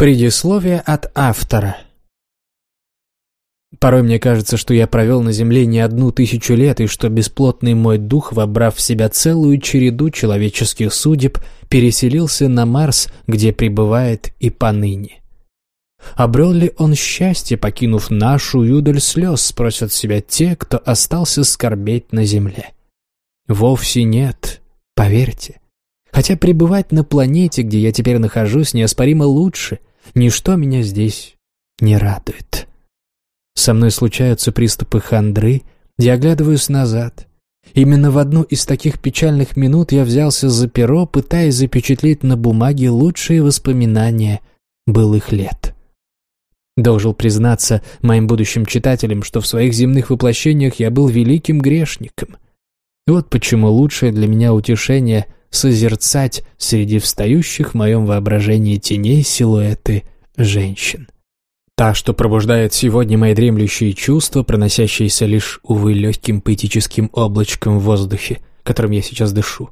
Предисловие от автора Порой мне кажется, что я провел на Земле не одну тысячу лет, и что бесплотный мой дух, вобрав в себя целую череду человеческих судеб, переселился на Марс, где пребывает и поныне. Обрел ли он счастье, покинув нашу юдоль слез, спросят себя те, кто остался скорбеть на Земле. Вовсе нет, поверьте. Хотя пребывать на планете, где я теперь нахожусь, неоспоримо лучше — Ничто меня здесь не радует. Со мной случаются приступы хандры, я оглядываюсь назад. Именно в одну из таких печальных минут я взялся за перо, пытаясь запечатлеть на бумаге лучшие воспоминания былых лет. Должен признаться моим будущим читателям, что в своих земных воплощениях я был великим грешником. Вот почему лучшее для меня утешение — созерцать среди встающих в моем воображении теней силуэты женщин. Та, что пробуждает сегодня мои дремлющие чувства, проносящиеся лишь, увы, легким поэтическим облачком в воздухе, которым я сейчас дышу,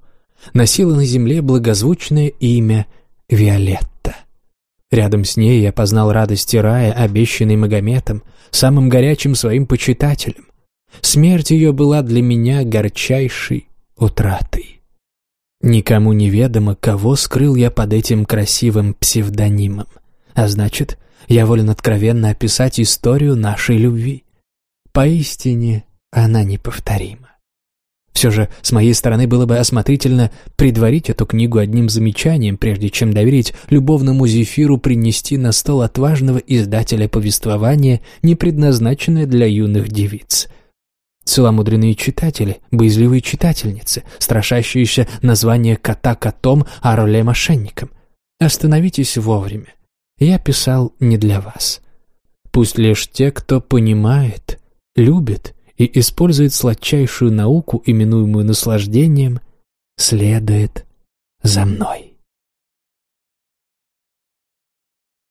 носила на земле благозвучное имя Виолетта. Рядом с ней я познал радости рая, обещанный Магометом, самым горячим своим почитателем. Смерть ее была для меня горчайшей утратой. Никому неведомо, кого скрыл я под этим красивым псевдонимом. А значит, я волен откровенно описать историю нашей любви. Поистине, она неповторима. Все же, с моей стороны было бы осмотрительно предварить эту книгу одним замечанием, прежде чем доверить любовному зефиру принести на стол отважного издателя повествования, не предназначенное для юных девиц — Целомудренные читатели, боязливые читательницы, страшащиеся название кота котом, а роле мошенником. Остановитесь вовремя. Я писал не для вас. Пусть лишь те, кто понимает, любит и использует сладчайшую науку, именуемую наслаждением, следует за мной.